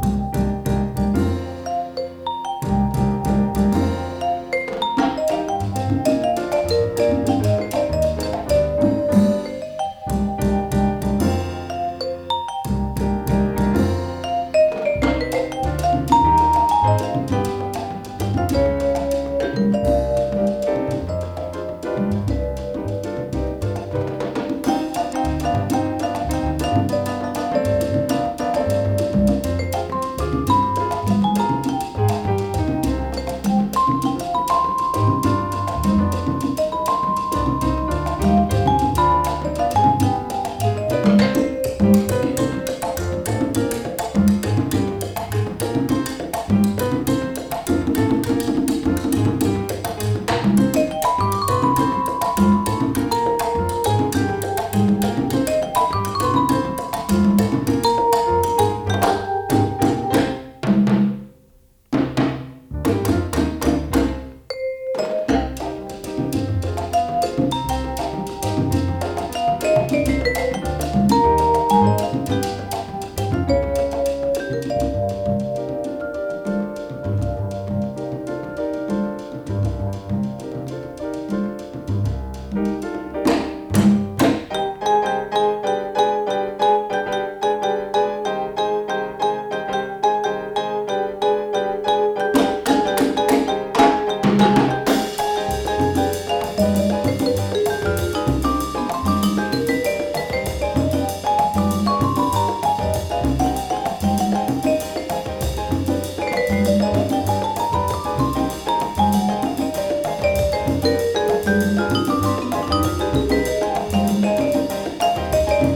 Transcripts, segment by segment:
Música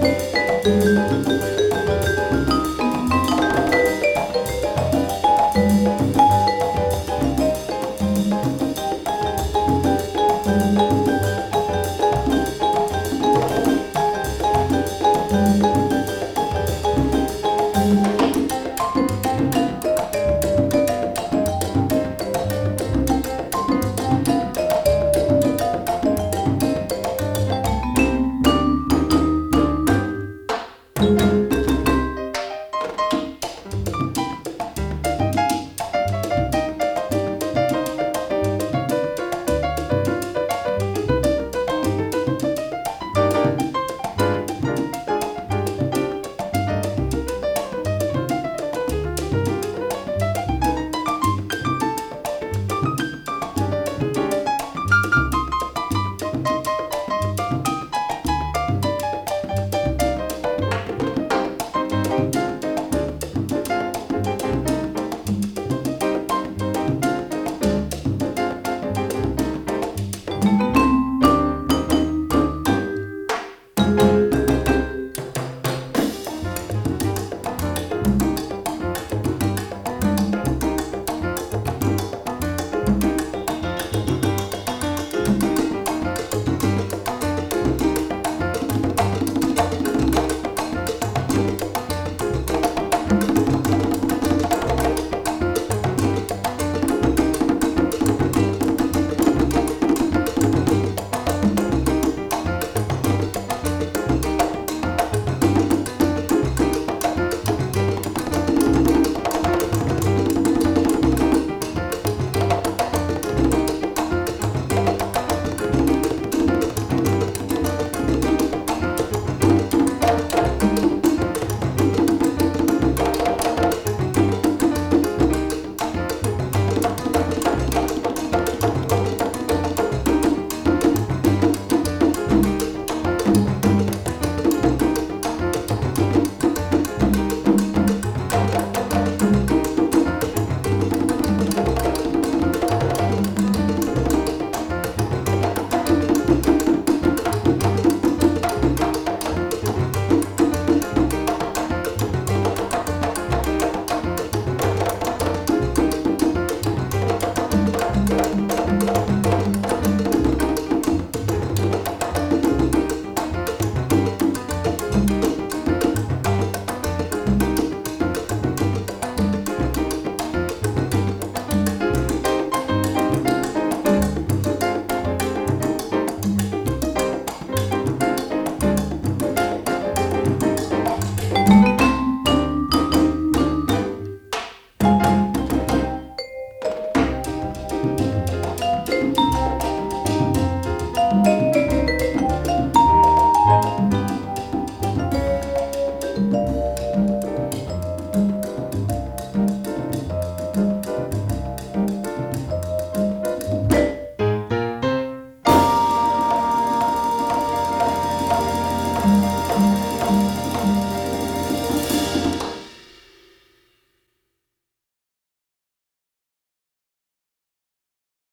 Música